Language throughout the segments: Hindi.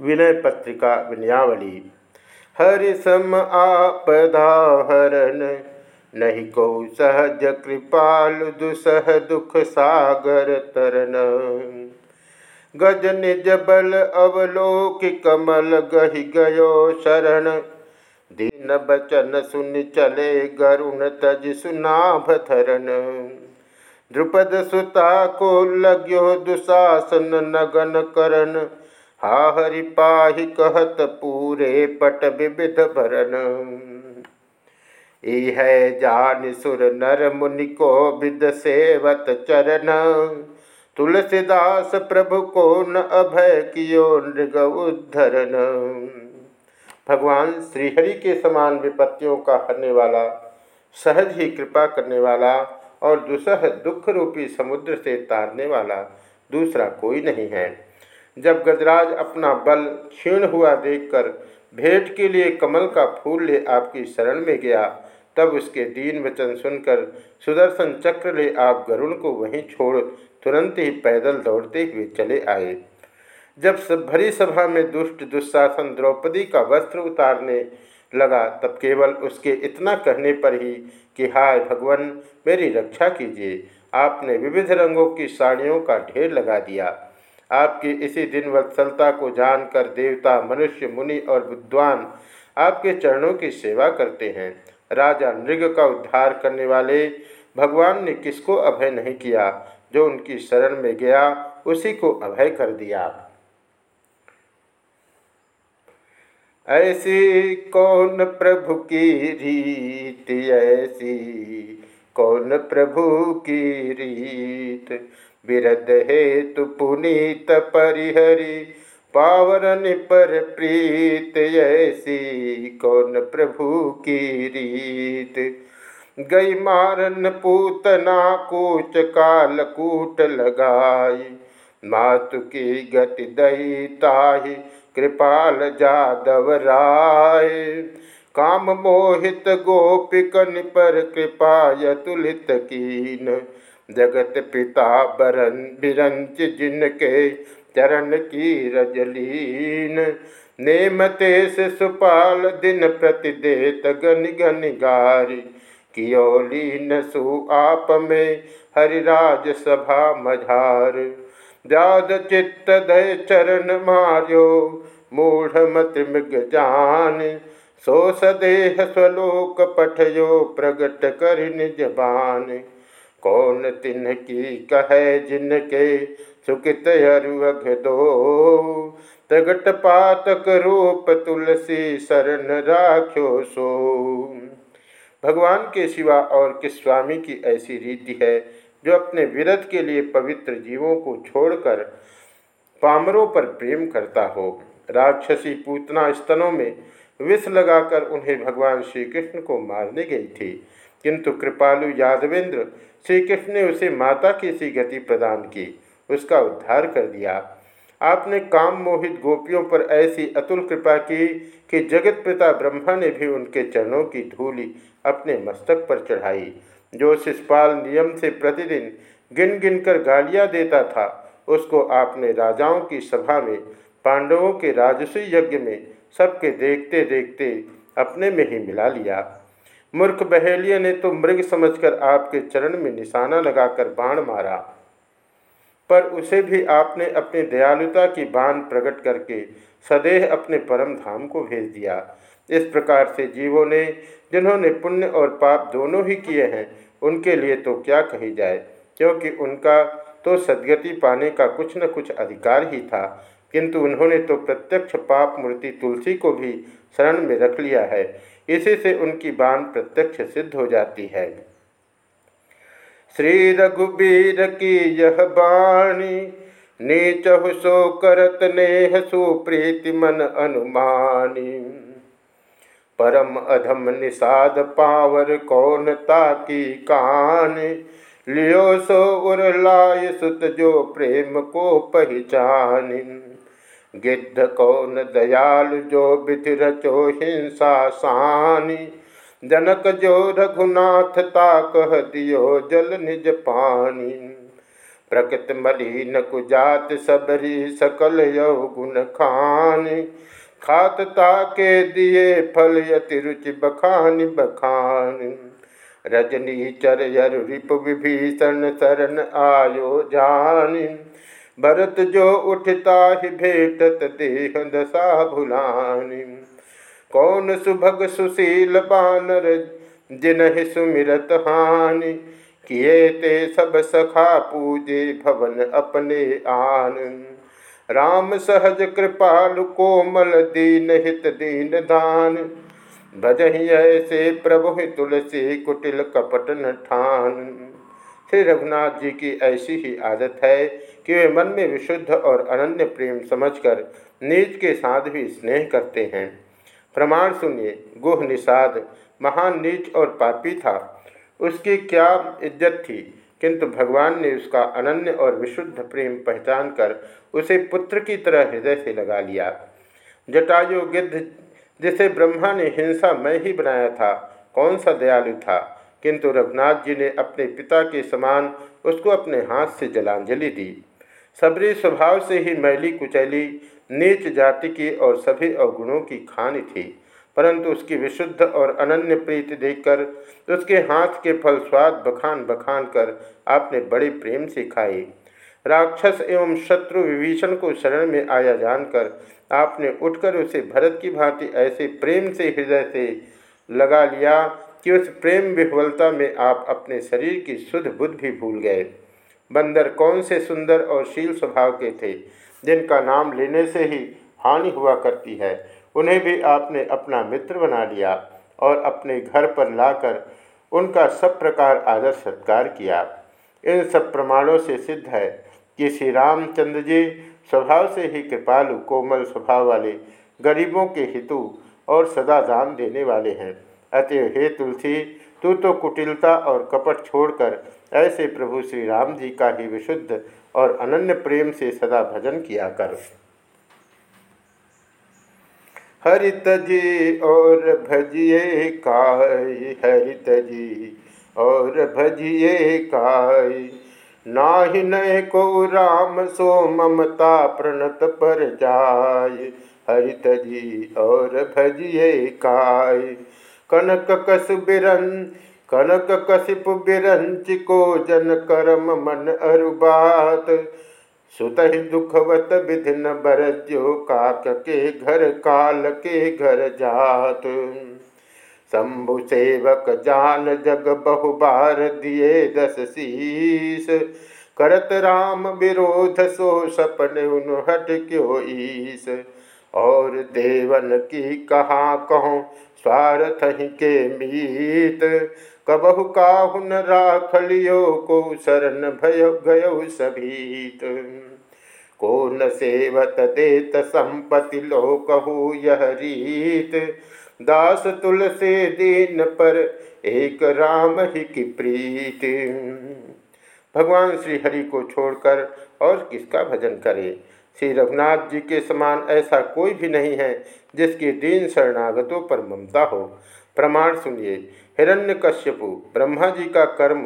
विनय पत्रिका विनयावली। हरि सम आपदा हरण, नहीं को सहज कृपाल दुसह दुख सागर तरन गज निज बल अवलोक कमल गहि गयो शरण। दीन बचन सुन चले गरुण तज सुनाभ धरन द्रुपद सुता को लग्यो दुशासन नगन करन हा हरि पाहि कहत पूरे पट विविध भरन। है जान सुर नर मुनि को विद सेवत चरण। तुलसीदास प्रभु को न अभय कियो नृग उद्धरण। भगवान श्रीहरि के समान विपत्तियों का हरने वाला, सहज ही कृपा करने वाला और दुसह दुख रूपी समुद्र से तारने वाला दूसरा कोई नहीं है। जब गजराज अपना बल क्षीण हुआ देखकर भेंट के लिए कमल का फूल ले आपकी शरण में गया, तब उसके दीन वचन सुनकर सुदर्शन चक्र ले आप गरुण को वहीं छोड़ तुरंत ही पैदल दौड़ते हुए चले आए। जब भरी सभा में दुष्ट दुस्शासन द्रौपदी का वस्त्र उतारने लगा, तब केवल उसके इतना कहने पर ही कि, हाय भगवान, मेरी रक्षा कीजिए। आपने विविध रंगों की साड़ियों का ढेर लगा दिया। आपकी इसी दिन वत्सलता को जानकर देवता, मनुष्य, मुनि और विद्वान आपके चरणों की सेवा करते हैं। राजा नृग का उद्धार करने वाले भगवान ने किसको अभय नहीं किया? जो उनकी शरण में गया, उसी को अभय कर दिया। ऐसी कौन प्रभु की रीति, ऐसी कौन प्रभु की रीत? विरद हेतु पुनीत परिहरी, पावरन पर प्रीत, ऐसी कौन प्रभु की रीत? गई मारन पूतना कूच काल कूट लगाई, मातु की गति दही ताही कृपाल जादव राय। काम मोहित गोपिकन पर कृपा तुलित कीन। जगत पिता बरन बिरंच जिनके चरण की रजलीन नेमते से सुपाल दिन प्रतिदेत गन गन गारी। कियोलीन सु आप में हरिराज सभा मझार। जाद चित्त दय चरण मार्यो, मूढ़ मत मृग जान। सो सदेह स्वलोक पठयो प्रगट कर निज बान कौन तिन की कहे जिनके सुकित अरुअघ दो प्रगट पातक रूप तुलसी शरण राख्यो सो। भगवान के सिवा और किस स्वामी की ऐसी रीति है जो अपने विरध के लिए पवित्र जीवों को छोड़कर पामरों पर प्रेम करता हो? राक्षसी पूतना स्तनों में विष लगाकर उन्हें भगवान श्री कृष्ण को मारने गई थी। किंतु कृपालु यादवेंद्र श्री कृष्ण ने उसे माता की सी गति प्रदान की, उसका उद्धार कर दिया। आपने काम मोहित गोपियों पर ऐसी अतुल कृपा की कि जगत पिता ब्रह्मा ने भी उनके चरणों की धूली अपने मस्तक पर चढ़ाई, जो शिषपाल नियम से प्रतिदिन गिन गिन कर गालियाँ देता था, उसको आपने राजाओं की सभा में, पांडवों के राजस्वी यज्ञ में सबके देखते देखते अपने में ही मिला लिया। मूर्ख बहेलिया ने तो मृग समझकर आपके चरण में निशाना लगाकर बाण मारा। पर उसे भी आपने अपनी दयालुता की बाण प्रकट करके सदैह अपने परम धाम को भेज दिया। इस प्रकार से जीवों ने, जिन्होंने पुण्य और पाप दोनों ही किए हैं, उनके लिए तो क्या कही जाए? क्योंकि उनका तो सदगति पाने का कुछ न कुछ अधिकार ही था। किंतु उन्होंने तो प्रत्यक्ष पाप मूर्ति तुलसी को भी शरण में रख लिया है। इसी से उनकी बाण प्रत्यक्ष सिद्ध हो जाती है। श्री रघुबीर की यह बाणी नीच सो करत नेह सुप्रीति मन अनुमानी। परम अधम निषाद पावर कौन ताकी कान, लियो सो उरलाय सुत जो प्रेम को पहचान गिद्ध कौन दयाल जो विधि रचो हिंसा सानी? जनक जो रघुनाथ ता कह दियो जल निज पानी। प्रकृत मलिन कुजात सबरी सकल यौ गुण खान। खातता के दिए फल यति रुचि बखान बखान। रजनी चर यर रिप विभीषण शरण आयो जान। भरत जो उठता ही भेटत देह दशा भुलान कौन सुभग सुशील बानर जिन सुमिरत हानि। किए ते सब सखा पूजे भवन अपने आन। राम सहज कृपाल कोमल दीन हित दीन दान। भजही ऐसे प्रभु तुलसी कुटिल कपट न ठान। श्री रघुनाथ जी की ऐसी ही आदत है कि वे मन में विशुद्ध और अनन्य प्रेम समझकर नीच के साथ भी स्नेह करते हैं। प्रमाण सुनिए, गुह निषाद, महान नीच और पापी था। उसकी क्या इज़्ज़त थी? किंतु भगवान ने उसका अनन्य और विशुद्ध प्रेम पहचान कर उसे पुत्र की तरह हृदय से लगा लिया। जटायु गिद्ध, जिसे ब्रह्मा ने हिंसा में ही बनाया था, कौन सा दयालु था? किंतु रघुनाथ जी ने अपने पिता के समान उसको अपने हाथ से जलांजलि दी। सबरी स्वभाव से ही मैली कुचैली, नीच जाति की और सभी अवगुणों की खान थी। परंतु उसकी विशुद्ध और अनन्य प्रीति देखकर, उसके हाथ के फल स्वाद बखान बखान कर आपने बड़े प्रेम से खाए। राक्षस एवं शत्रु विभीषण को शरण में आया जानकर आपने उठकर उसे भरत की भांति ऐसे प्रेम से हृदय से लगा लिया कि उस प्रेम विह्वलता में आप अपने शरीर की शुद्ध बुद्ध भी भूल गए। बंदर कौन से सुंदर और शील स्वभाव के थे, जिनका नाम लेने से ही हानि हुआ करती है, उन्हें भी आपने अपना मित्र बना लिया और अपने घर पर लाकर उनका सब प्रकार आदर सत्कार किया। इन सब प्रमाणों से सिद्ध है कि श्री रामचंद्र जी स्वभाव से ही कृपालु, कोमल स्वभाव वाले, गरीबों के हितु और सदा दान देने वाले हैं। अतः हे तुलसी, तू तो कुटिलता और कपट छोड़कर ऐसे प्रभु श्री राम जी का ही विशुद्ध और अनन्य प्रेम से सदा भजन किया कर। हरित जी और भजिए काय हरित जी और भजिए काय नाही नय को राम सो ममता प्रणत पर जाय। हरित जी और भजिए काय कनक कस बिरन, कनक कसिप बिरंच को जन करम मन अरुबात। सुत दुखवत विधिन बरज्यो काक के घर काल के घर जात। शंभु सेवक जान जग बहुबार दिए दस शीस। करत राम विरोध सो सपन उन हट क्यों ईस। और देवन की कहा कहो स्वार्थ ही के मीत। कबहु काहुन राख लियो को शरण भय, गयो सभीत। को न सेवत देत संपति लोकहु यह रीत। दास तुलसी दीन पर एक राम ही की प्रीत। भगवान श्री हरि को छोड़कर और किसका भजन करे? श्री रघुनाथ जी के समान ऐसा कोई भी नहीं है जिसकी दीन शरणागतों पर ममता हो। प्रमाण सुनिए, हिरण्यकश्यपु ब्रह्मा जी का कर्म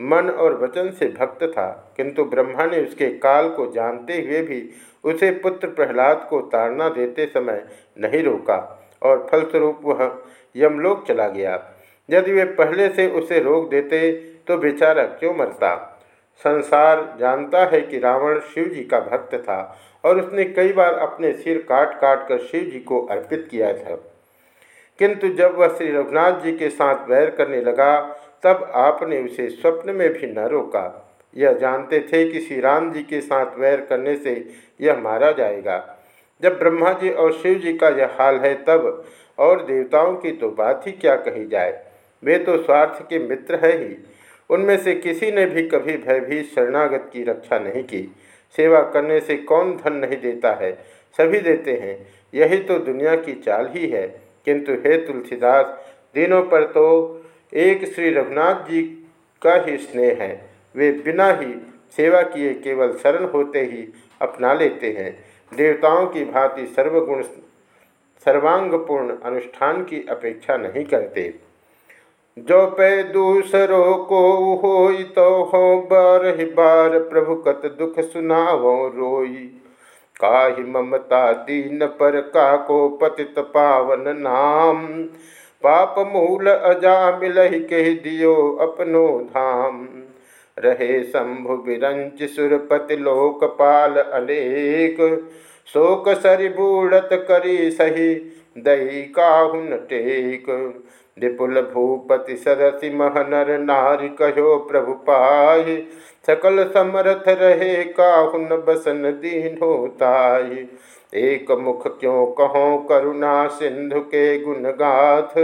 मन और वचन से भक्त था, किंतु ब्रह्मा ने उसके काल को जानते हुए भी उसे पुत्र प्रहलाद को ताड़ना देते समय नहीं रोका और फलस्वरूप वह यमलोक चला गया। यदि वे पहले से उसे रोक देते तो बेचारा क्यों मरता? संसार जानता है कि रावण शिव जी का भक्त था और उसने कई बार अपने सिर काट काट कर शिव जी को अर्पित किया था। किंतु जब वह श्री रघुनाथ जी के साथ वैर करने लगा, तब आपने उसे स्वप्न में भी न रोका। यह जानते थे कि श्री राम जी के साथ वैर करने से यह मारा जाएगा। जब ब्रह्मा जी और शिव जी का यह हाल है, तब और देवताओं की तो बात ही क्या कही जाए? वे तो स्वार्थ के मित्र है ही। उनमें से किसी ने भी कभी भयभीत शरणागत की रक्षा नहीं की। सेवा करने से कौन धन नहीं देता है? सभी देते हैं। यही तो दुनिया की चाल ही है। किंतु हे तुलसीदास, दिनों पर तो एक श्री रघुनाथ जी का ही स्नेह है। वे बिना ही सेवा किए केवल शरण होते ही अपना लेते हैं। देवताओं की भांति सर्वगुण, सर्वांगपूर्ण अनुष्ठान की अपेक्षा नहीं करते। जो पे दूसरों को हो तो हो बार ही बार प्रभु कत दुख सुनावो रोई। काहि ममता दीन पर का को पतित पावन नाम। पाप मूल अजा मिलहि कह दियो अपनो धाम। रहे शंभु विरंच सुरपति लोकपाल अनेक। शोक सरिबूढ़त करी सही दही काहुन टेक। विपुल भूपति सरसि महनर नारी कहो प्रभु पाहि। सकल समर्थ रहे काहुन बसन दीन होताय एक मुख क्यों कहो करुणा सिंधु के गुण गाथ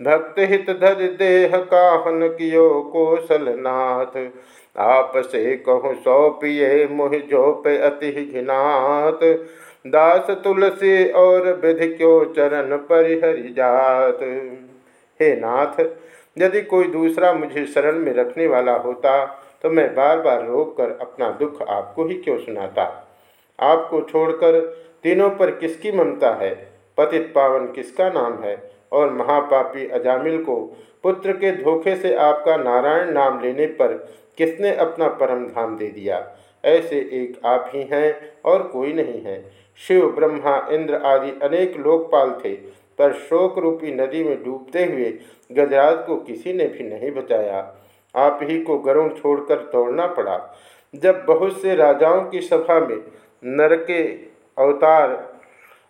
भक्त हित धर देह काहन कियो कौशलनाथ आप से कहूँ सौंपिए मुह पे अति घिनात दास तुलसी और विधि क्यों चरण परिहरि जात? हे नाथ, यदि कोई दूसरा मुझे शरण में रखने वाला होता तो मैं बार बार रोक कर अपना दुख आपको ही क्यों सुनाता? आपको छोड़कर तीनों पर किसकी ममता है? पतित पावन किसका नाम है? और महापापी अजामिल को पुत्र के धोखे से आपका नारायण नाम लेने पर किसने अपना परम धाम दे दिया? ऐसे एक आप ही हैं और कोई नहीं है। शिव, ब्रह्मा, इंद्र आदि अनेक लोकपाल थे, पर शोक रूपी नदी में डूबते हुए गजराज को किसी ने भी नहीं बचाया। आप ही को गरुण छोड़कर तोड़ना पड़ा। जब बहुत से राजाओं की सभा में नरके अवतार,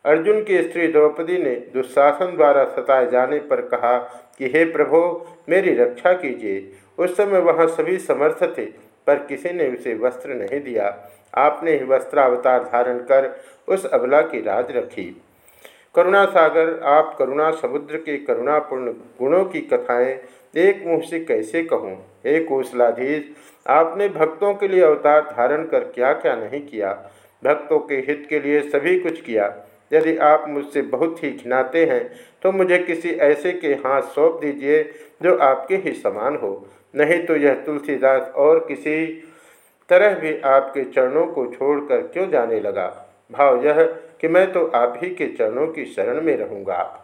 अर्जुन की स्त्री द्रौपदी ने दुशासन द्वारा सताए जाने पर कहा कि, हे प्रभो, मेरी रक्षा कीजिए। उस समय वहाँ सभी समर्थ थे, पर किसी ने उसे वस्त्र नहीं दिया। आपने ही वस्त्रावतार धारण कर उस अबला की राज रखी। करुणा सागर, आप करुणा समुद्र के करुणापूर्ण गुणों की कथाएँ एक मुँह से कैसे कहूँ? हे कौशलाधीश आपने भक्तों के लिए अवतार धारण कर क्या क्या नहीं किया? भक्तों के हित के लिए सभी कुछ किया। यदि आप मुझसे बहुत ही घिनाते हैं तो मुझे किसी ऐसे के हाथ सौंप दीजिए जो आपके ही समान हो। नहीं तो यह तुलसीदास और किसी तरह भी आपके चरणों को छोड़कर क्यों जाने लगा? भाव यह कि मैं तो आप ही के चरणों की शरण में रहूँगा।